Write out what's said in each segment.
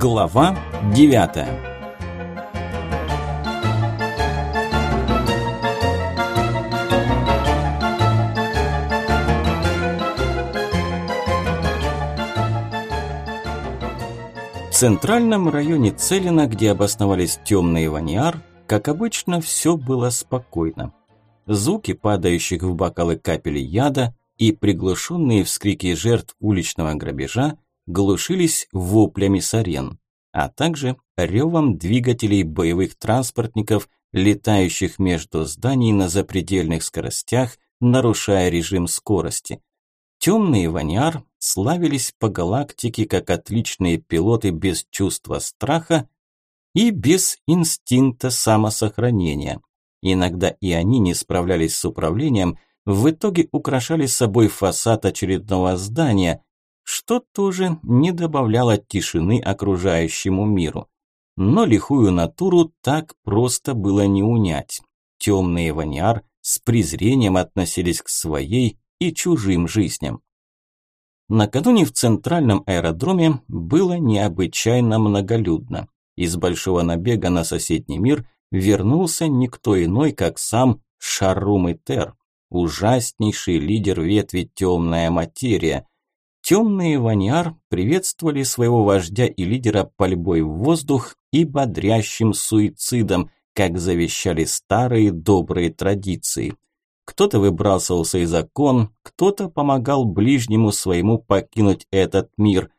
Глава девятая В центральном районе Целина, где обосновались темные ваниар, как обычно, все было спокойно. Звуки падающих в бокалы капель яда и приглушенные вскрики жертв уличного грабежа глушились воплями сарен, а также ревом двигателей боевых транспортников, летающих между зданий на запредельных скоростях, нарушая режим скорости. Темные ваняр славились по галактике как отличные пилоты без чувства страха и без инстинкта самосохранения. Иногда и они не справлялись с управлением, в итоге украшали собой фасад очередного здания, что тоже не добавляло тишины окружающему миру. Но лихую натуру так просто было не унять. Темные ваниар с презрением относились к своей и чужим жизням. Накануне в центральном аэродроме было необычайно многолюдно. Из большого набега на соседний мир вернулся никто иной, как сам Шарум Итер, ужаснейший лидер ветви «Темная материя». Темные ваниар приветствовали своего вождя и лидера пальбой в воздух и бодрящим суицидом, как завещали старые добрые традиции. Кто-то выбрасывался из окон, кто-то помогал ближнему своему покинуть этот мир.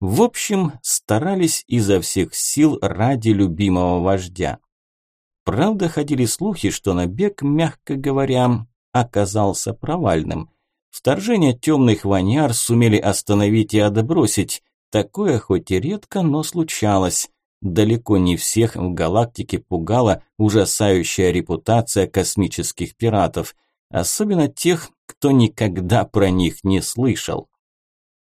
В общем, старались изо всех сил ради любимого вождя. Правда, ходили слухи, что набег, мягко говоря, оказался провальным. Вторжение темных ваняр сумели остановить и отбросить. Такое хоть и редко, но случалось. Далеко не всех в галактике пугала ужасающая репутация космических пиратов, особенно тех, кто никогда про них не слышал.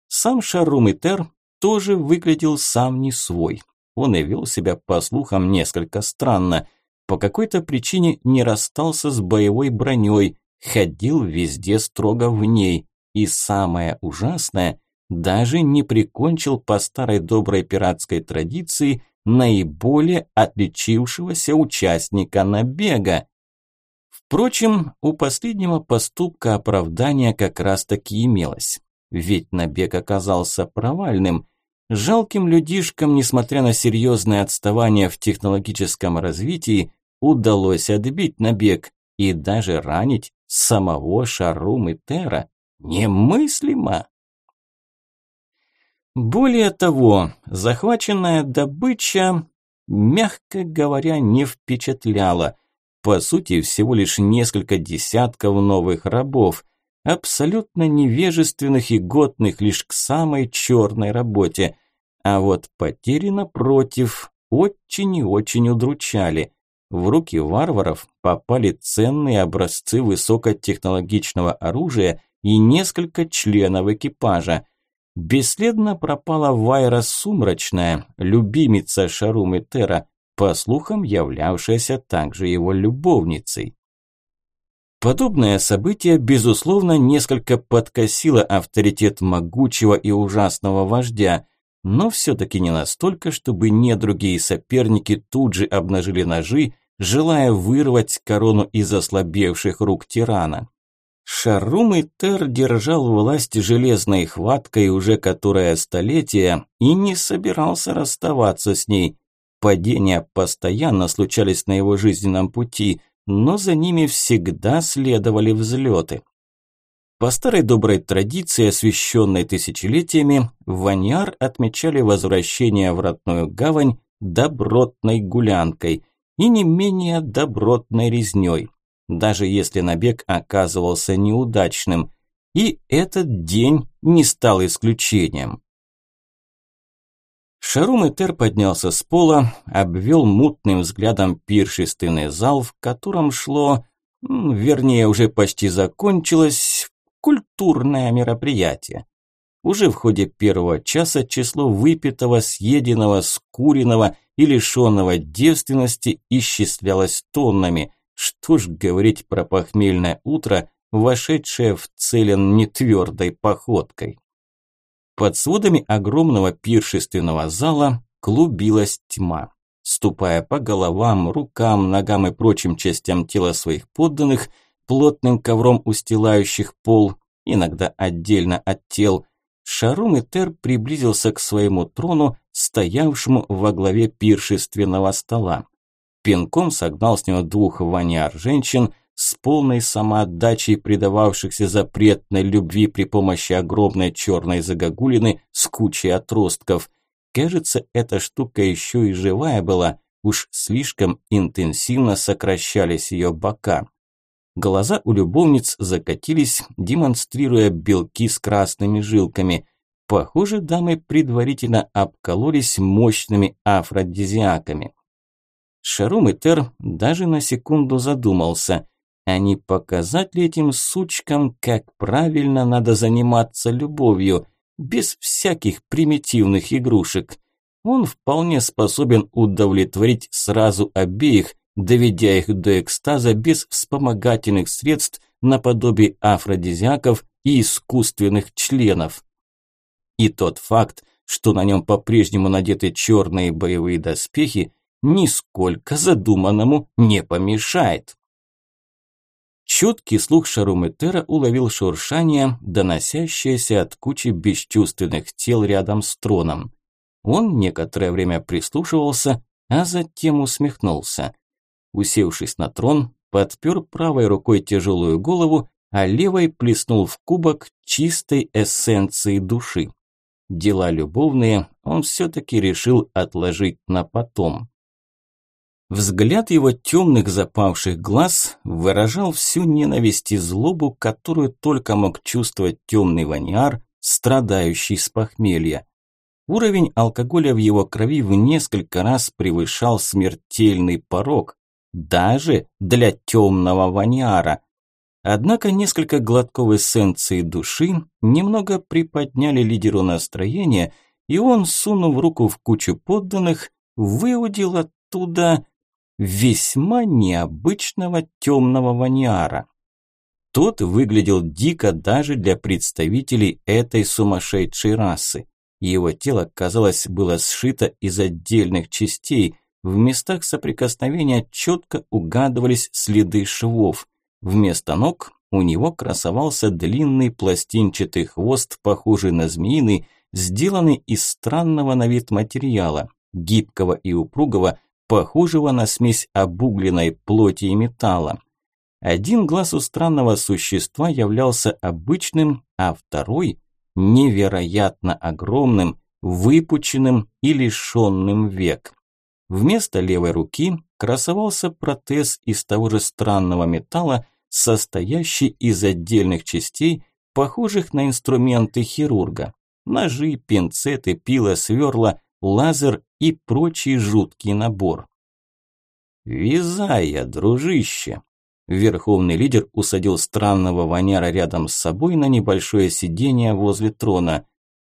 Сам Шарум Итер тоже выглядел сам не свой. Он и вел себя, по слухам, несколько странно. По какой-то причине не расстался с боевой броней, ходил везде строго в ней. И самое ужасное, даже не прикончил по старой доброй пиратской традиции наиболее отличившегося участника набега. Впрочем, у последнего поступка оправдания как раз-таки имелось. Ведь набег оказался провальным. Жалким людишкам, несмотря на серьезное отставание в технологическом развитии, удалось отбить набег и даже ранить самого Шарум и Тера. Немыслимо! Более того, захваченная добыча, мягко говоря, не впечатляла. По сути, всего лишь несколько десятков новых рабов, абсолютно невежественных и годных лишь к самой черной работе. А вот потери, напротив, очень и очень удручали. В руки варваров попали ценные образцы высокотехнологичного оружия и несколько членов экипажа. Бесследно пропала Вайра Сумрачная, любимица Шарумы Тера, по слухам являвшаяся также его любовницей. Подобное событие, безусловно, несколько подкосило авторитет могучего и ужасного вождя, но все-таки не настолько, чтобы недруги и соперники тут же обнажили ножи желая вырвать корону из ослабевших рук тирана. Шарум и Тер держал власть железной хваткой уже которое столетие и не собирался расставаться с ней. Падения постоянно случались на его жизненном пути, но за ними всегда следовали взлеты. По старой доброй традиции, освященной тысячелетиями, Ваняр отмечали возвращение в родную гавань добротной гулянкой и не менее добротной резней, даже если набег оказывался неудачным. И этот день не стал исключением. Шарум Этер поднялся с пола, обвел мутным взглядом пиршественный зал, в котором шло, вернее, уже почти закончилось, культурное мероприятие. Уже в ходе первого часа число выпитого, съеденного, скуренного и лишенного девственности исчислялось тоннами. Что ж говорить про похмельное утро, вошедшее в целен нетвердой походкой. Под сводами огромного пиршественного зала клубилась тьма. Ступая по головам, рукам, ногам и прочим частям тела своих подданных, плотным ковром устилающих пол, иногда отдельно от тел, Шарум и Тер приблизился к своему трону, стоявшему во главе пиршественного стола. Пинком согнал с него двух ваняр женщин, с полной самоотдачей предававшихся запретной любви при помощи огромной черной загогулины с кучей отростков. Кажется, эта штука еще и живая была, уж слишком интенсивно сокращались ее бока. Глаза у любовниц закатились, демонстрируя белки с красными жилками. Похоже, дамы предварительно обкололись мощными афродизиаками. Шарум и Тер даже на секунду задумался, а не показать ли этим сучкам, как правильно надо заниматься любовью, без всяких примитивных игрушек. Он вполне способен удовлетворить сразу обеих, доведя их до экстаза без вспомогательных средств наподобие афродизиаков и искусственных членов. И тот факт, что на нем по-прежнему надеты черные боевые доспехи, нисколько задуманному не помешает. Чуткий слух Шаруметера уловил шуршание, доносящееся от кучи бесчувственных тел рядом с троном. Он некоторое время прислушивался, а затем усмехнулся. Усевшись на трон, подпер правой рукой тяжелую голову, а левой плеснул в кубок чистой эссенции души. Дела любовные он все-таки решил отложить на потом. Взгляд его темных запавших глаз выражал всю ненависть и злобу, которую только мог чувствовать темный ваниар, страдающий с похмелья. Уровень алкоголя в его крови в несколько раз превышал смертельный порог, даже для темного ваниара. Однако несколько глотков эссенции души немного приподняли лидеру настроение, и он, сунув руку в кучу подданных, выудил оттуда весьма необычного темного ваниара. Тот выглядел дико даже для представителей этой сумасшедшей расы. Его тело, казалось, было сшито из отдельных частей – в местах соприкосновения четко угадывались следы швов. Вместо ног у него красовался длинный пластинчатый хвост, похожий на змеиный, сделанный из странного на вид материала, гибкого и упругого, похожего на смесь обугленной плоти и металла. Один глаз у странного существа являлся обычным, а второй – невероятно огромным, выпученным и лишенным век. Вместо левой руки красовался протез из того же странного металла, состоящий из отдельных частей, похожих на инструменты хирурга. Ножи, пинцеты, пила, сверла, лазер и прочий жуткий набор. «Визая, дружище!» Верховный лидер усадил странного воняра рядом с собой на небольшое сиденье возле трона.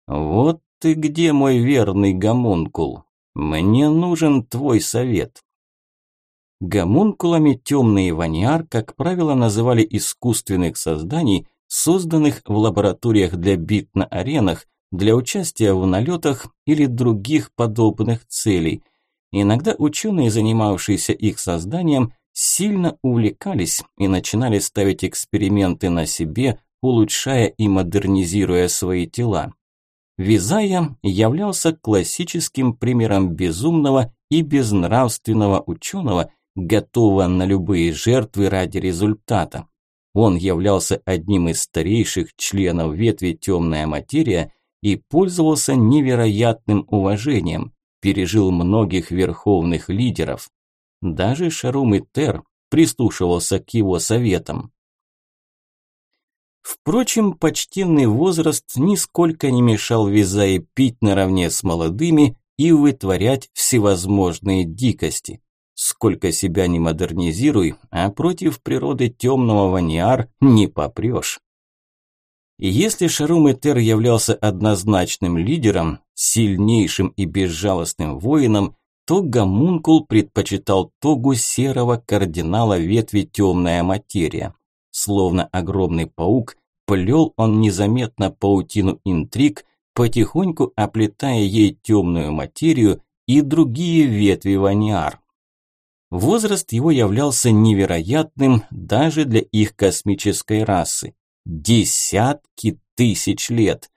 «Вот ты где, мой верный гомункул!» Мне нужен твой совет. Гомункулами темные ваниар, как правило, называли искусственных созданий, созданных в лабораториях для бит на аренах, для участия в налетах или других подобных целей. Иногда ученые, занимавшиеся их созданием, сильно увлекались и начинали ставить эксперименты на себе, улучшая и модернизируя свои тела. Визая являлся классическим примером безумного и безнравственного ученого, готового на любые жертвы ради результата. Он являлся одним из старейших членов ветви «Темная материя» и пользовался невероятным уважением, пережил многих верховных лидеров. Даже Шарум и Тер прислушивался к его советам. Впрочем, почтенный возраст нисколько не мешал Визае пить наравне с молодыми и вытворять всевозможные дикости. Сколько себя не модернизируй, а против природы темного ваниар не попрешь. И если Шарум Этер являлся однозначным лидером, сильнейшим и безжалостным воином, то Гомункул предпочитал тогу серого кардинала ветви темная материя. Словно огромный паук, плел он незаметно паутину интриг, потихоньку оплетая ей темную материю и другие ветви ваниар. Возраст его являлся невероятным даже для их космической расы. Десятки тысяч лет.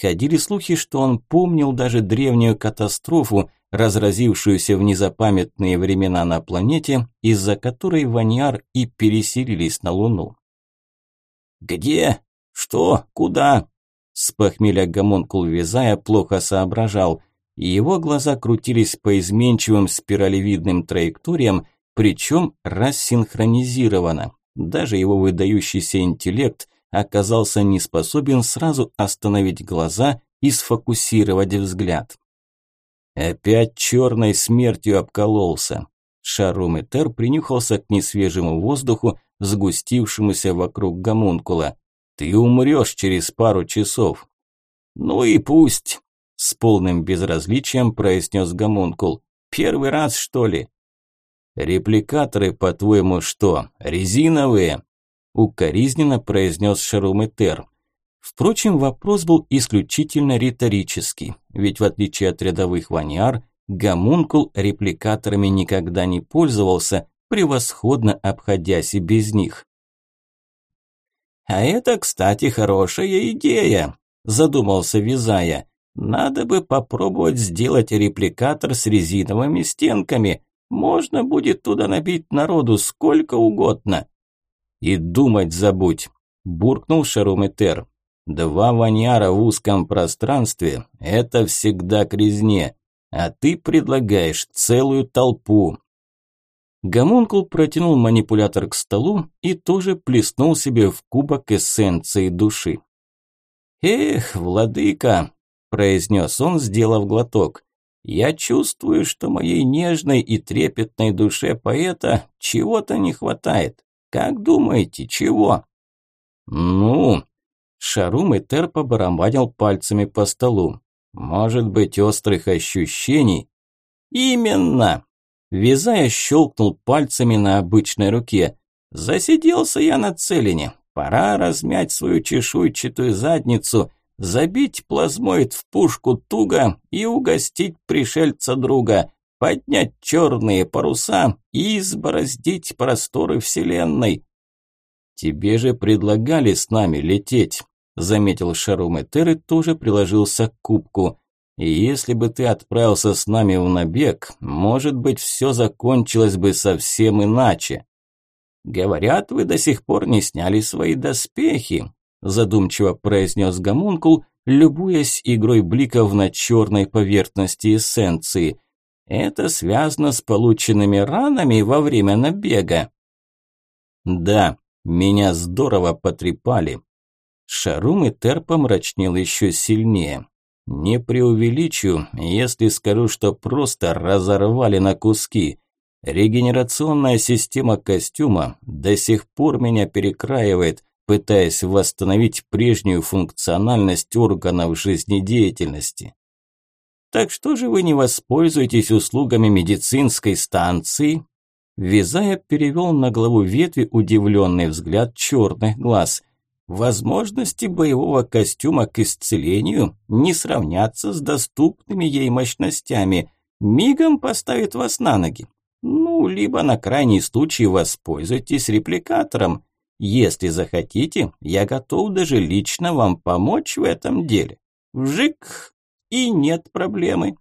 Ходили слухи, что он помнил даже древнюю катастрофу, разразившуюся в незапамятные времена на планете, из-за которой Ваниар и переселились на Луну. «Где? Что? Куда?» С похмелья гомункул Визая плохо соображал, и его глаза крутились по изменчивым спиралевидным траекториям, причем рассинхронизированно. Даже его выдающийся интеллект оказался не способен сразу остановить глаза и сфокусировать взгляд. Опять черной смертью обкололся. Шарум Этер принюхался к несвежему воздуху, сгустившемуся вокруг гомункула. «Ты умрешь через пару часов». «Ну и пусть», – с полным безразличием произнес гомункул. «Первый раз, что ли?» «Репликаторы, по-твоему, что, резиновые?» укоризненно произнес Шаруметер. Впрочем, вопрос был исключительно риторический, ведь в отличие от рядовых ваниар, гомункул репликаторами никогда не пользовался, превосходно обходясь и без них. «А это, кстати, хорошая идея», – задумался Визая. «Надо бы попробовать сделать репликатор с резиновыми стенками. Можно будет туда набить народу сколько угодно. «И думать забудь», – буркнул Шаруметер. «Два ваняра в узком пространстве – это всегда к резне, а ты предлагаешь целую толпу». Гомункул протянул манипулятор к столу и тоже плеснул себе в кубок эссенции души. «Эх, владыка!» – произнес он, сделав глоток. «Я чувствую, что моей нежной и трепетной душе поэта чего-то не хватает. Как думаете, чего? Ну, Шарум и Тер побарабанил пальцами по столу. Может быть, острых ощущений? Именно! Вязая щелкнул пальцами на обычной руке. Засиделся я на целине. Пора размять свою чешуйчатую задницу, забить плазмоид в пушку туго и угостить пришельца друга поднять черные паруса и избороздить просторы Вселенной. Тебе же предлагали с нами лететь, заметил Шарум Этер тоже приложился к кубку. И если бы ты отправился с нами в набег, может быть, все закончилось бы совсем иначе. Говорят, вы до сих пор не сняли свои доспехи, задумчиво произнес Гомункул, любуясь игрой бликов на черной поверхности эссенции – это связано с полученными ранами во время набега. Да, меня здорово потрепали. Шарум и Тер помрачнел еще сильнее. Не преувеличу, если скажу, что просто разорвали на куски. Регенерационная система костюма до сих пор меня перекраивает, пытаясь восстановить прежнюю функциональность органов жизнедеятельности. Так что же вы не воспользуетесь услугами медицинской станции? Вязая перевел на главу ветви удивленный взгляд черных глаз. Возможности боевого костюма к исцелению не сравнятся с доступными ей мощностями. Мигом поставит вас на ноги. Ну, либо на крайний случай воспользуйтесь репликатором. Если захотите, я готов даже лично вам помочь в этом деле. Вжик! и нет проблемы.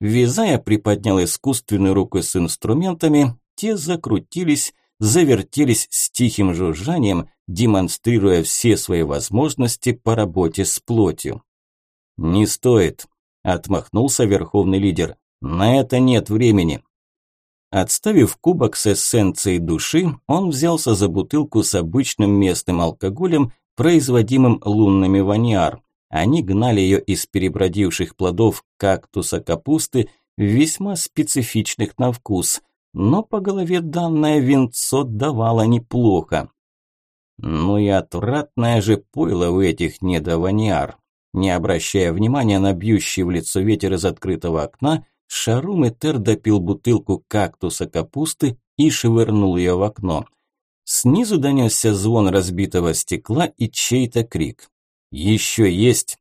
Вязая приподнял искусственную руку с инструментами, те закрутились, завертелись с тихим жужжанием, демонстрируя все свои возможности по работе с плотью. «Не стоит», – отмахнулся верховный лидер. «На это нет времени». Отставив кубок с эссенцией души, он взялся за бутылку с обычным местным алкоголем, производимым лунными ваниар. Они гнали ее из перебродивших плодов кактуса капусты, весьма специфичных на вкус, но по голове данное винцо давало неплохо. Ну и отвратное же пойло у этих недованиар. Не обращая внимания на бьющий в лицо ветер из открытого окна, Шарум Этер допил бутылку кактуса капусты и швырнул ее в окно. Снизу донесся звон разбитого стекла и чей-то крик. «Еще есть?»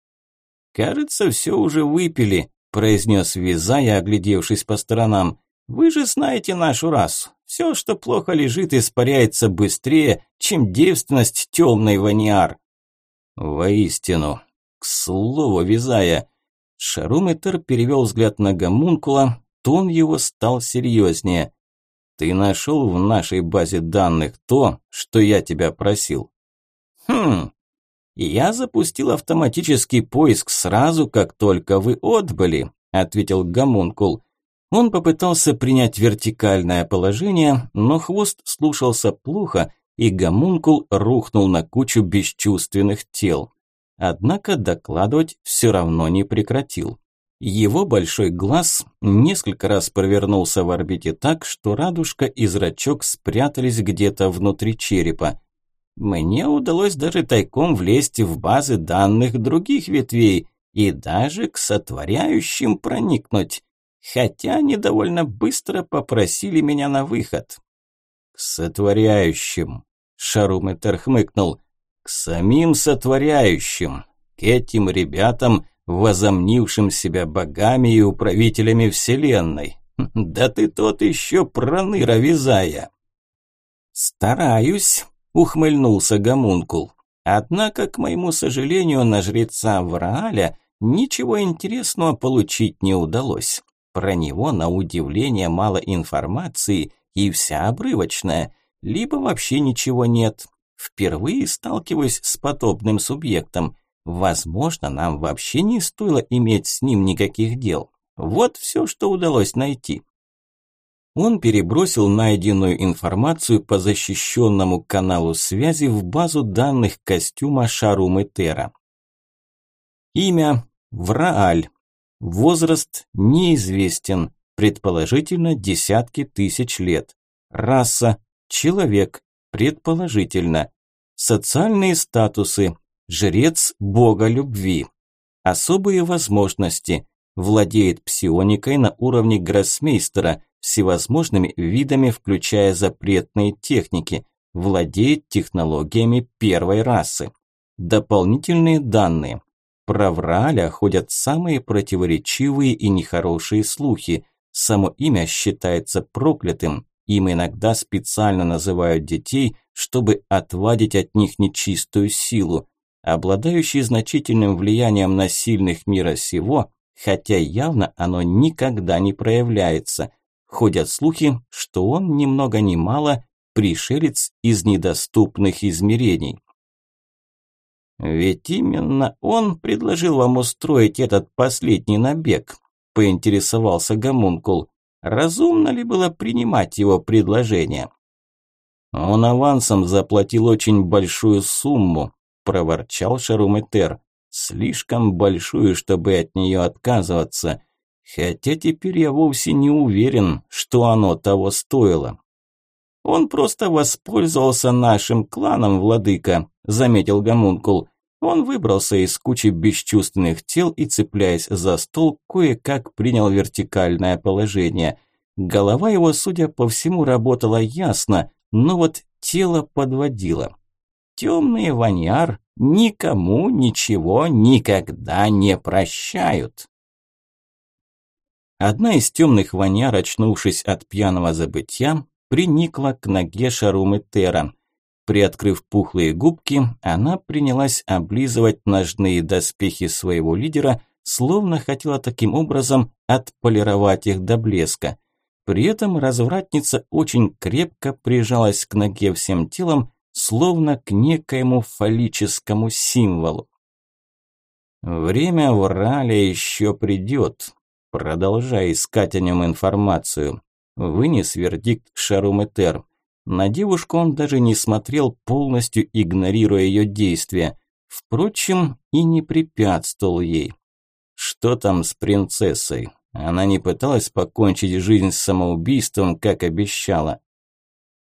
«Кажется, все уже выпили», произнес Визая, оглядевшись по сторонам. «Вы же знаете нашу расу. Все, что плохо лежит, испаряется быстрее, чем девственность темной ваниар». «Воистину. К слову, Визая». Шарумитер перевел взгляд на гомункула, тон его стал серьезнее. «Ты нашел в нашей базе данных то, что я тебя просил?» «Хм, «Я запустил автоматический поиск сразу, как только вы отбыли», – ответил Гомункул. Он попытался принять вертикальное положение, но хвост слушался плохо, и Гомункул рухнул на кучу бесчувственных тел. Однако докладывать все равно не прекратил. Его большой глаз несколько раз провернулся в орбите так, что радужка и зрачок спрятались где-то внутри черепа. Мне удалось даже тайком влезть в базы данных других ветвей и даже к сотворяющим проникнуть, хотя они довольно быстро попросили меня на выход. К сотворяющим, Шаруметер хмыкнул, к самим сотворяющим, к этим ребятам, возомнившим себя богами и управителями вселенной. Да ты тот еще проныра вязая. Стараюсь, ухмыльнулся гомункул. Однако, к моему сожалению, на жреца Врааля ничего интересного получить не удалось. Про него, на удивление, мало информации и вся обрывочная, либо вообще ничего нет. Впервые сталкиваюсь с подобным субъектом. Возможно, нам вообще не стоило иметь с ним никаких дел. Вот все, что удалось найти. Он перебросил найденную информацию по защищенному каналу связи в базу данных костюма Шарумы Тера. Имя – Врааль. Возраст – неизвестен, предположительно десятки тысяч лет. Раса – человек, предположительно. Социальные статусы – жрец бога любви. Особые возможности – владеет псионикой на уровне гроссмейстера – всевозможными видами, включая запретные техники, владеет технологиями первой расы. Дополнительные данные. Про Врааля ходят самые противоречивые и нехорошие слухи. Само имя считается проклятым. Им иногда специально называют детей, чтобы отвадить от них нечистую силу. Обладающий значительным влиянием на сильных мира сего, хотя явно оно никогда не проявляется – Ходят слухи, что он ни много ни мало пришелец из недоступных измерений. Ведь именно он предложил вам устроить этот последний набег, поинтересовался Гомункул. Разумно ли было принимать его предложение? Он авансом заплатил очень большую сумму, проворчал Шаруметер. Слишком большую, чтобы от нее отказываться. Хотя теперь я вовсе не уверен, что оно того стоило. Он просто воспользовался нашим кланом, владыка, заметил Гомункул. Он выбрался из кучи бесчувственных тел и, цепляясь за стол, кое-как принял вертикальное положение. Голова его, судя по всему, работала ясно, но вот тело подводило. Темные ваньяр никому ничего никогда не прощают. Одна из темных ваняр, очнувшись от пьяного забытья, приникла к ноге Шарумы Тера. Приоткрыв пухлые губки, она принялась облизывать ножные доспехи своего лидера, словно хотела таким образом отполировать их до блеска. При этом развратница очень крепко прижалась к ноге всем телом, словно к некоему фаллическому символу. Время в Рале еще придет, продолжая искать о нем информацию. Вынес вердикт Шаруметер. На девушку он даже не смотрел, полностью игнорируя ее действия. Впрочем, и не препятствовал ей. Что там с принцессой? Она не пыталась покончить жизнь с самоубийством, как обещала.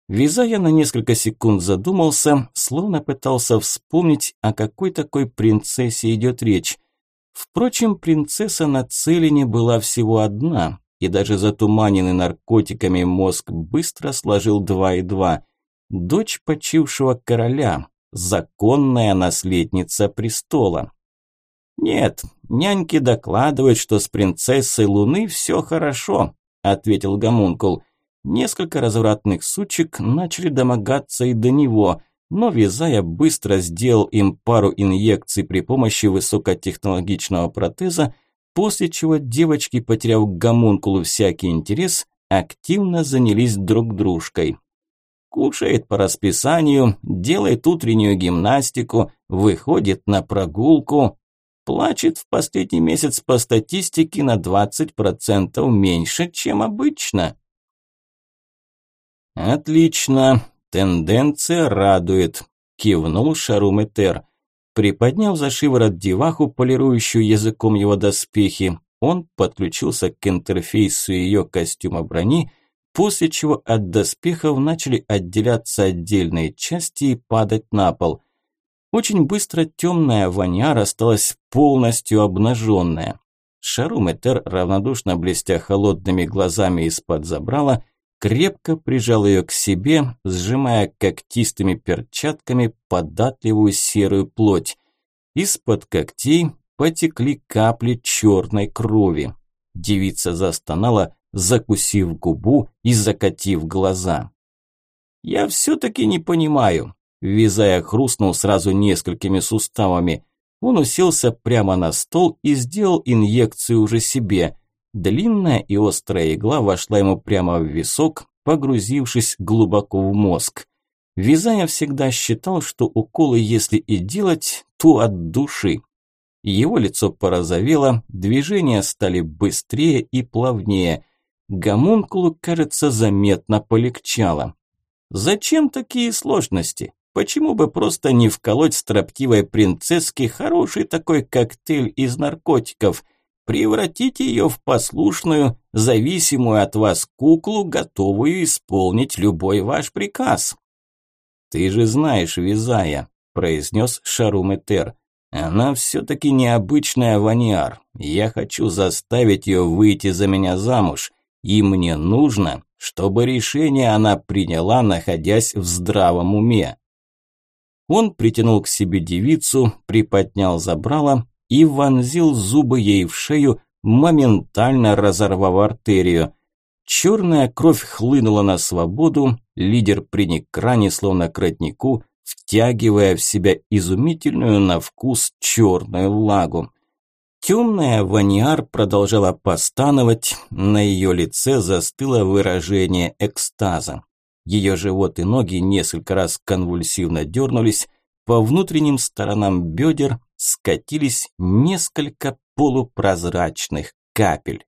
Визая на несколько секунд задумался, словно пытался вспомнить, о какой такой принцессе идет речь. Впрочем, принцесса на Целине была всего одна, и даже затуманенный наркотиками мозг быстро сложил два и два. Дочь почившего короля, законная наследница престола. Нет, няньки докладывают, что с принцессой Луны все хорошо, ответил Гомункул. Несколько развратных сучек начали домогаться и до него, но Визая быстро сделал им пару инъекций при помощи высокотехнологичного протеза, после чего девочки, потеряв к гомункулу всякий интерес, активно занялись друг дружкой. Кушает по расписанию, делает утреннюю гимнастику, выходит на прогулку, плачет в последний месяц по статистике на 20% меньше, чем обычно. Отлично, тенденция радует, кивнул Шарум Этер. Приподняв за шиворот деваху, полирующую языком его доспехи, он подключился к интерфейсу ее костюма брони, после чего от доспехов начали отделяться отдельные части и падать на пол. Очень быстро темная ваня осталась полностью обнаженная. Шарум-Этер, равнодушно блестя холодными глазами из-под забрала, крепко прижал ее к себе, сжимая когтистыми перчатками податливую серую плоть. Из-под когтей потекли капли черной крови. Девица застонала, закусив губу и закатив глаза. «Я все-таки не понимаю», – Визая хрустнул сразу несколькими суставами. Он уселся прямо на стол и сделал инъекцию уже себе – Длинная и острая игла вошла ему прямо в висок, погрузившись глубоко в мозг. Вязаня всегда считал, что уколы, если и делать, то от души. Его лицо порозовело, движения стали быстрее и плавнее. Гомункулу, кажется, заметно полегчало. Зачем такие сложности? Почему бы просто не вколоть строптивой принцесске хороший такой коктейль из наркотиков – Превратите ее в послушную, зависимую от вас куклу, готовую исполнить любой ваш приказ. «Ты же знаешь, Визая», – произнес Шарум Этер. «Она все-таки необычная ваниар. Я хочу заставить ее выйти за меня замуж, и мне нужно, чтобы решение она приняла, находясь в здравом уме». Он притянул к себе девицу, приподнял забрало и вонзил зубы ей в шею, моментально разорвав артерию. Черная кровь хлынула на свободу, лидер приник к ране, словно к роднику, втягивая в себя изумительную на вкус черную влагу. Темная ваниар продолжала постановать, на ее лице застыло выражение экстаза. Ее живот и ноги несколько раз конвульсивно дернулись, по внутренним сторонам бедер скатились несколько полупрозрачных капель.